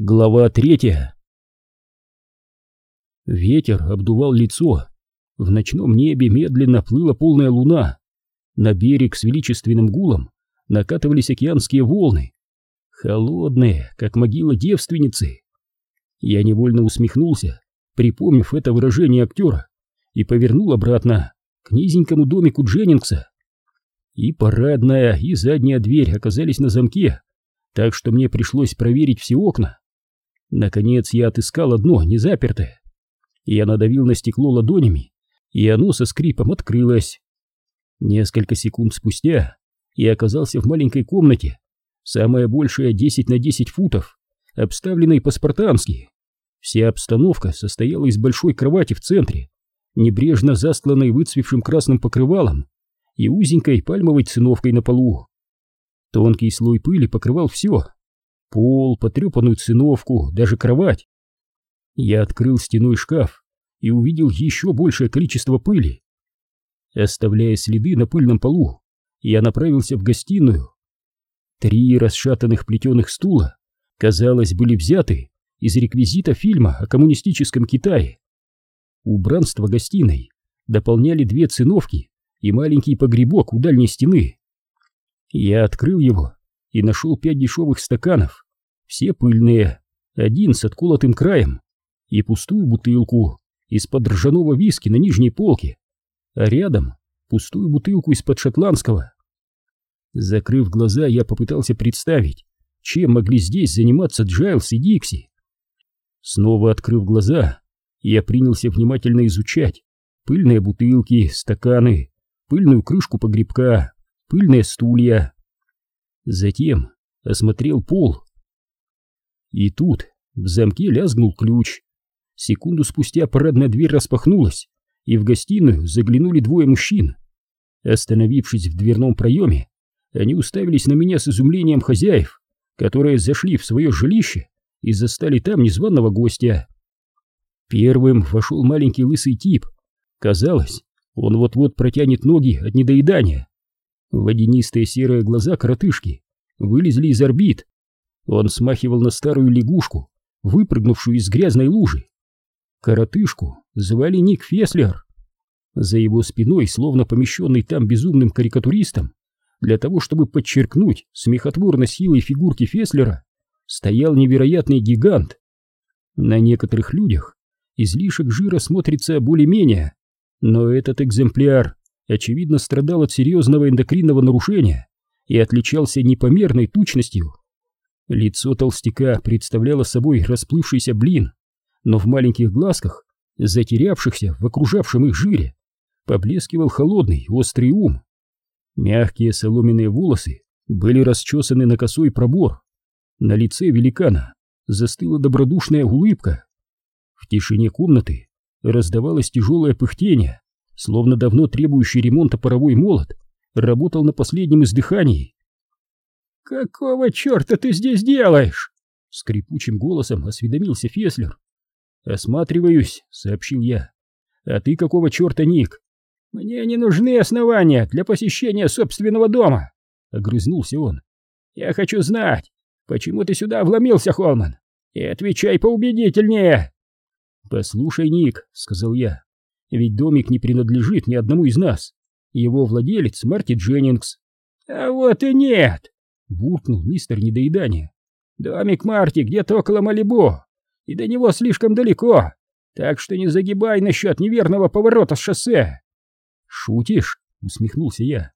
Глава третья Ветер обдувал лицо. В ночном небе медленно плыла полная луна. На берег с величественным гулом накатывались океанские волны. Холодные, как могила девственницы. Я невольно усмехнулся, припомнив это выражение актера, и повернул обратно к низенькому домику Дженнингса. И парадная, и задняя дверь оказались на замке, так что мне пришлось проверить все окна. Наконец я отыскал одно, незапертое. Я надавил на стекло ладонями, и оно со скрипом открылось. Несколько секунд спустя я оказался в маленькой комнате, самая большая 10 на 10 футов, обставленной по-спартански. Вся обстановка состояла из большой кровати в центре, небрежно застланной выцвевшим красным покрывалом и узенькой пальмовой циновкой на полу. Тонкий слой пыли покрывал все, Пол, потрепанную циновку, даже кровать. Я открыл стеной шкаф и увидел еще большее количество пыли. Оставляя следы на пыльном полу, я направился в гостиную. Три расшатанных плетеных стула, казалось, были взяты из реквизита фильма о коммунистическом Китае. Убранство гостиной дополняли две циновки и маленький погребок у дальней стены. Я открыл его и нашел пять дешевых стаканов, все пыльные, один с отколотым краем, и пустую бутылку из-под ржаного виски на нижней полке, а рядом пустую бутылку из-под шотландского. Закрыв глаза, я попытался представить, чем могли здесь заниматься Джайлс и Дикси. Снова открыв глаза, я принялся внимательно изучать пыльные бутылки, стаканы, пыльную крышку погребка, пыльные стулья, Затем осмотрел пол. И тут в замке лязгнул ключ. Секунду спустя парадная дверь распахнулась, и в гостиную заглянули двое мужчин. Остановившись в дверном проеме, они уставились на меня с изумлением хозяев, которые зашли в свое жилище и застали там незваного гостя. Первым вошел маленький лысый тип. Казалось, он вот-вот протянет ноги от недоедания. Водянистые серые глаза коротышки вылезли из орбит. Он смахивал на старую лягушку, выпрыгнувшую из грязной лужи. Коротышку звали Ник Феслер. За его спиной, словно помещенный там безумным карикатуристом, для того, чтобы подчеркнуть смехотворно силой фигурки Феслера, стоял невероятный гигант. На некоторых людях излишек жира смотрится более-менее, но этот экземпляр очевидно страдал от серьезного эндокринного нарушения и отличался непомерной тучностью. Лицо толстяка представляло собой расплывшийся блин, но в маленьких глазках, затерявшихся в окружавшем их жире, поблескивал холодный острый ум. Мягкие соломенные волосы были расчесаны на косой пробор. На лице великана застыла добродушная улыбка. В тишине комнаты раздавалось тяжелое пыхтение, словно давно требующий ремонта паровой молот, работал на последнем издыхании. «Какого черта ты здесь делаешь?» Скрипучим голосом осведомился Феслер. «Осматриваюсь», — сообщил я. «А ты какого черта, Ник?» «Мне не нужны основания для посещения собственного дома», — огрызнулся он. «Я хочу знать, почему ты сюда вломился, Холман, и отвечай поубедительнее». «Послушай, Ник», — сказал я, ведь домик не принадлежит ни одному из нас. Его владелец Марти Дженнингс. А вот и нет, буркнул мистер недоедания. Домик Марти где-то около Малибо, и до него слишком далеко, так что не загибай насчет неверного поворота с шоссе. Шутишь? усмехнулся я.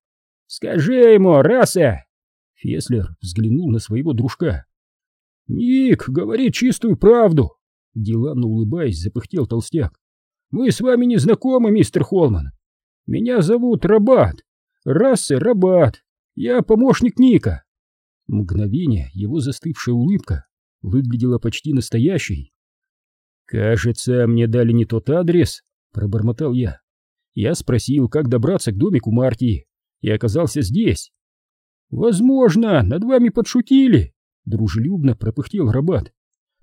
Скажи ему, раса! Феслер взглянул на своего дружка. Ник, говори чистую правду, деланно улыбаясь, запыхтел толстяк. Мы с вами не знакомы, мистер Холман. Меня зовут Рабат. Рассе Рабат. Я помощник Ника. Мгновение его застывшая улыбка выглядела почти настоящей. «Кажется, мне дали не тот адрес», — пробормотал я. Я спросил, как добраться к домику Марти, и оказался здесь. «Возможно, над вами подшутили», — дружелюбно пропыхтел Рабат.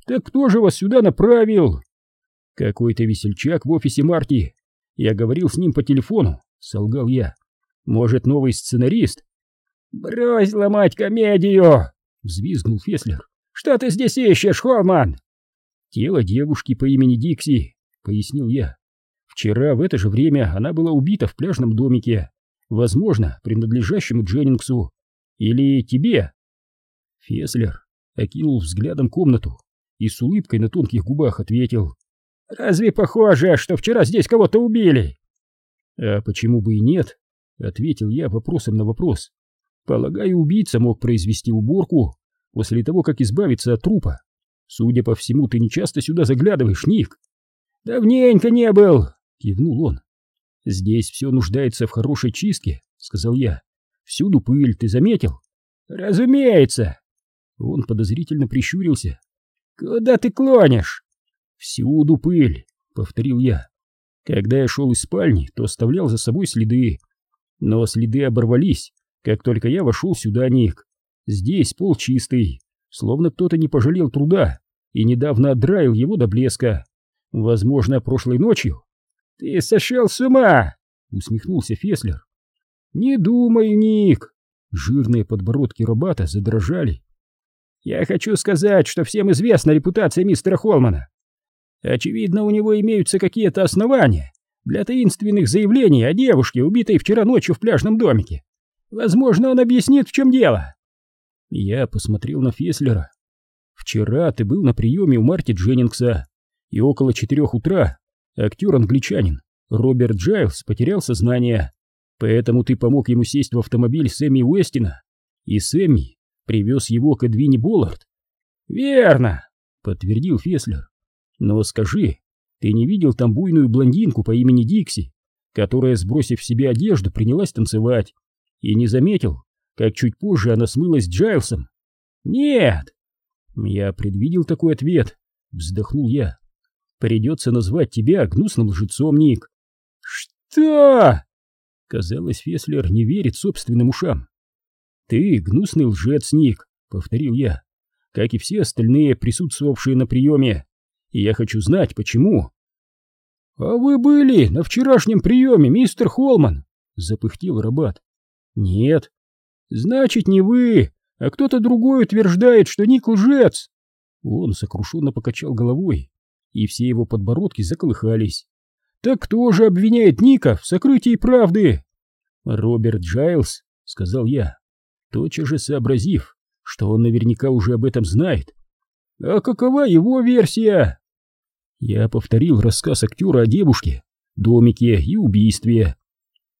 «Так кто же вас сюда направил?» Какой-то весельчак в офисе Марти. Я говорил с ним по телефону, солгал я. Может, новый сценарист? Брось ломать комедию! Взвизгнул Феслер. Что ты здесь ищешь, Холман?» «Тело девушки по имени Дикси», — пояснил я. «Вчера в это же время она была убита в пляжном домике, возможно, принадлежащему Дженнингсу. Или тебе?» Феслер окинул взглядом комнату и с улыбкой на тонких губах ответил. «Разве похоже, что вчера здесь кого-то убили?» «А почему бы и нет?» — ответил я вопросом на вопрос. «Полагаю, убийца мог произвести уборку после того, как избавиться от трупа. Судя по всему, ты не часто сюда заглядываешь, Ник». «Давненько не был», — кивнул он. «Здесь все нуждается в хорошей чистке», — сказал я. «Всюду пыль, ты заметил?» «Разумеется!» Он подозрительно прищурился. «Куда ты клонишь?» «Всюду пыль», — повторил я. Когда я шел из спальни, то оставлял за собой следы. Но следы оборвались, как только я вошел сюда, Ник. Здесь пол чистый, словно кто-то не пожалел труда и недавно отдраил его до блеска. Возможно, прошлой ночью. «Ты сошел с ума!» — усмехнулся Феслер. «Не думай, Ник!» Жирные подбородки Робата задрожали. «Я хочу сказать, что всем известна репутация мистера Холмана. Очевидно, у него имеются какие-то основания для таинственных заявлений о девушке, убитой вчера ночью в пляжном домике. Возможно, он объяснит, в чем дело». Я посмотрел на Феслера. «Вчера ты был на приеме у Марти Дженнингса, и около четырех утра актер-англичанин Роберт Джайлс потерял сознание. Поэтому ты помог ему сесть в автомобиль Сэмми Уэстина, и Сэмми привез его к Эдвине Боллард. «Верно», — подтвердил Феслер. «Но скажи, ты не видел там буйную блондинку по имени Дикси, которая, сбросив с себя одежду, принялась танцевать, и не заметил, как чуть позже она смылась с Джайлсом?» «Нет!» «Я предвидел такой ответ», — вздохнул я. «Придется назвать тебя гнусным лжецом, Ник». «Что?» Казалось, Феслер не верит собственным ушам. «Ты гнусный лжец, Ник», — повторил я, как и все остальные, присутствовавшие на приеме. И я хочу знать, почему. «А вы были на вчерашнем приеме, мистер Холман?» — запыхтел Рабат. «Нет». «Значит, не вы, а кто-то другой утверждает, что Ник лжец». Он сокрушенно покачал головой, и все его подбородки заколыхались. Так кто же обвиняет Ника в сокрытии правды? Роберт Джайлс, сказал я, тотчас же сообразив, что он наверняка уже об этом знает. А какова его версия? Я повторил рассказ актера о девушке, домике и убийстве.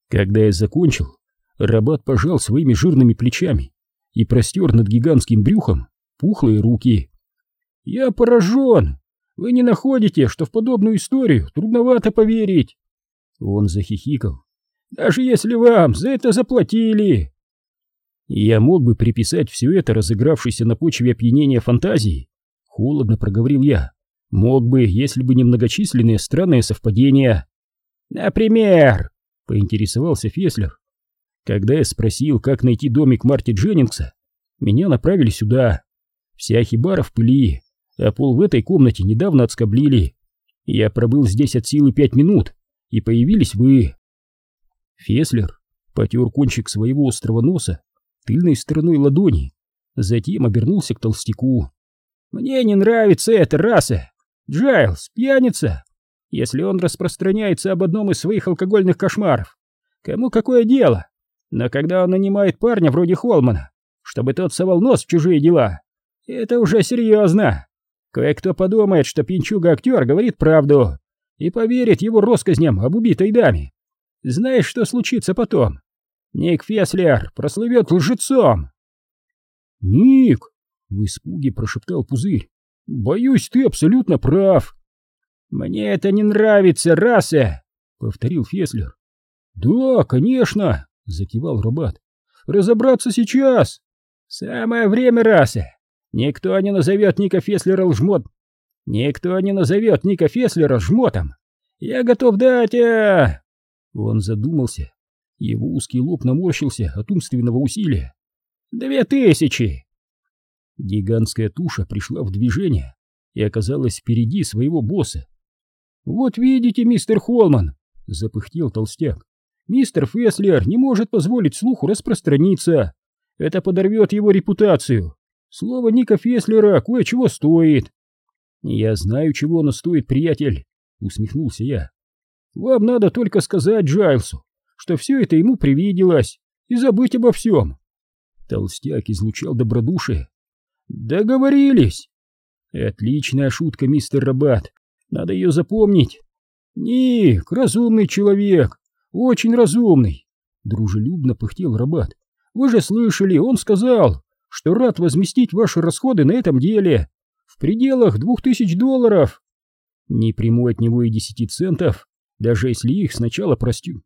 Когда я закончил, Рабат пожал своими жирными плечами и простер над гигантским брюхом пухлые руки. «Я поражен! Вы не находите, что в подобную историю трудновато поверить?» Он захихикал. «Даже если вам за это заплатили!» «Я мог бы приписать все это разыгравшейся на почве опьянения фантазии», — холодно проговорил я. «Мог бы, если бы не многочисленные странные совпадения». «Например?» — поинтересовался Феслер. Когда я спросил, как найти домик Марти Дженнингса, меня направили сюда. Вся хибара в пыли, а пол в этой комнате недавно отскоблили. Я пробыл здесь от силы пять минут, и появились вы. Феслер потер кончик своего острого носа тыльной стороной ладони, затем обернулся к толстяку. «Мне не нравится эта раса! Джайлз, пьяница! Если он распространяется об одном из своих алкогольных кошмаров, кому какое дело? Но когда он нанимает парня вроде Холмана, чтобы тот совал нос в чужие дела, это уже серьезно!» Кое-кто подумает, что пинчуга-актер говорит правду и поверит его россказням об убитой даме. Знаешь, что случится потом? Ник Феслер прослывет лжецом. «Ник!» — в испуге прошептал Пузырь. «Боюсь, ты абсолютно прав». «Мне это не нравится, раса!» — повторил Феслер. «Да, конечно!» — закивал Робат. «Разобраться сейчас!» «Самое время, раса! Никто не назовет Ника Феслера лжмот. Никто не назовет Ника Феслера жмотом. Я готов дать, а... Он задумался. Его узкий лоб наморщился от умственного усилия. «Две тысячи!» Гигантская туша пришла в движение и оказалась впереди своего босса. «Вот видите, мистер Холман!» — запыхтел толстяк. «Мистер Феслер не может позволить слуху распространиться. Это подорвет его репутацию. Слово Ника Феслера кое-чего стоит. Я знаю, чего оно стоит, приятель, усмехнулся я. Вам надо только сказать Джайлсу, что все это ему привиделось, и забыть обо всем. Толстяк излучал добродушие. Договорились. Отличная шутка, мистер Рабат. Надо ее запомнить. Ник, разумный человек, очень разумный. Дружелюбно пыхтел Рабат. Вы же слышали, он сказал, что рад возместить ваши расходы на этом деле в пределах двух тысяч долларов. Не приму от него и десяти центов, даже если их сначала простю.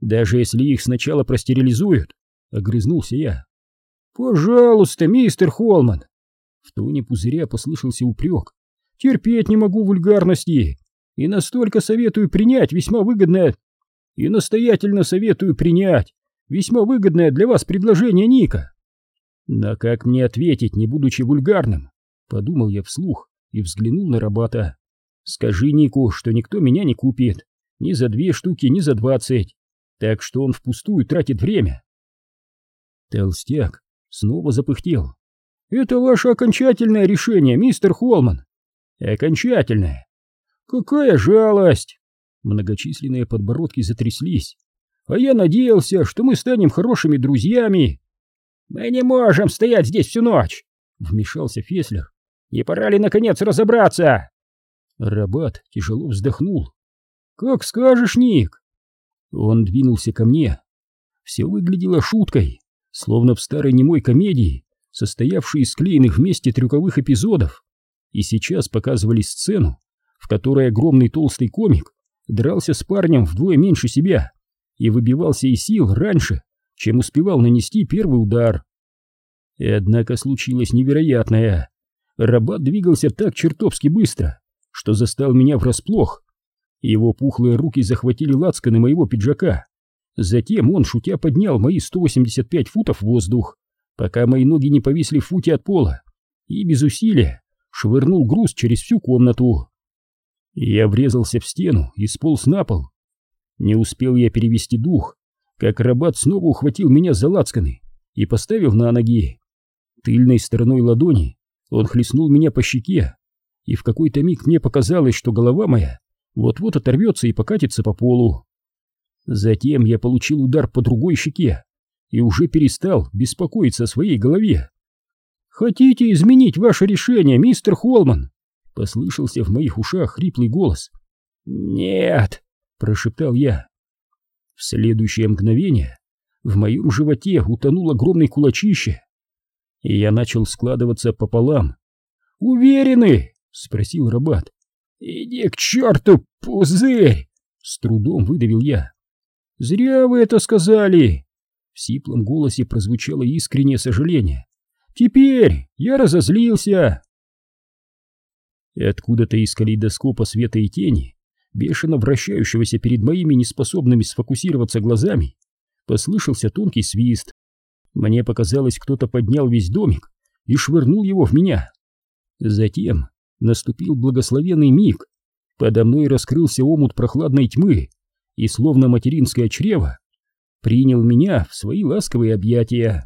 Даже если их сначала простерилизуют, огрызнулся я. Пожалуйста, мистер Холман. В тоне пузыря послышался упрек. Терпеть не могу вульгарности и настолько советую принять весьма выгодное и настоятельно советую принять весьма выгодное для вас предложение Ника. Но как мне ответить, не будучи вульгарным? Подумал я вслух и взглянул на Рабата. Скажи Нику, что никто меня не купит. Ни за две штуки, ни за двадцать. Так что он впустую тратит время. Толстяк снова запыхтел. «Это ваше окончательное решение, мистер Холман!» «Окончательное!» «Какая жалость!» Многочисленные подбородки затряслись. «А я надеялся, что мы станем хорошими друзьями!» «Мы не можем стоять здесь всю ночь!» — вмешался Феслер. «Не пора ли, наконец, разобраться?» Рабат тяжело вздохнул. «Как скажешь, Ник!» Он двинулся ко мне. Все выглядело шуткой, словно в старой немой комедии, состоявшей из склеенных вместе трюковых эпизодов. И сейчас показывали сцену, в которой огромный толстый комик дрался с парнем вдвое меньше себя и выбивался из сил раньше, чем успевал нанести первый удар. И однако случилось невероятное. Рабат двигался так чертовски быстро, что застал меня врасплох. Его пухлые руки захватили лацканы моего пиджака. Затем он, шутя, поднял мои 185 футов в воздух, пока мои ноги не повисли в футе от пола, и без усилия швырнул груз через всю комнату. Я врезался в стену и сполз на пол. Не успел я перевести дух, как рабат снова ухватил меня за лацканы и поставил на ноги. Тыльной стороной ладони он хлестнул меня по щеке, и в какой-то миг мне показалось, что голова моя вот-вот оторвется и покатится по полу. Затем я получил удар по другой щеке и уже перестал беспокоиться о своей голове. «Хотите изменить ваше решение, мистер Холман?» — послышался в моих ушах хриплый голос. «Нет!» — прошептал я. В следующее мгновение в моем животе утонул огромный кулачище, и я начал складываться пополам. «Уверены?» — спросил Рабат. «Иди к черту, пузырь!» — с трудом выдавил я. «Зря вы это сказали!» В сиплом голосе прозвучало искреннее сожаление. «Теперь я разозлился!» И откуда-то из калейдоскопа света и тени, бешено вращающегося перед моими неспособными сфокусироваться глазами, послышался тонкий свист. Мне показалось, кто-то поднял весь домик и швырнул его в меня. Затем наступил благословенный миг. Подо мной раскрылся омут прохладной тьмы, и словно материнское чрево принял меня в свои ласковые объятия.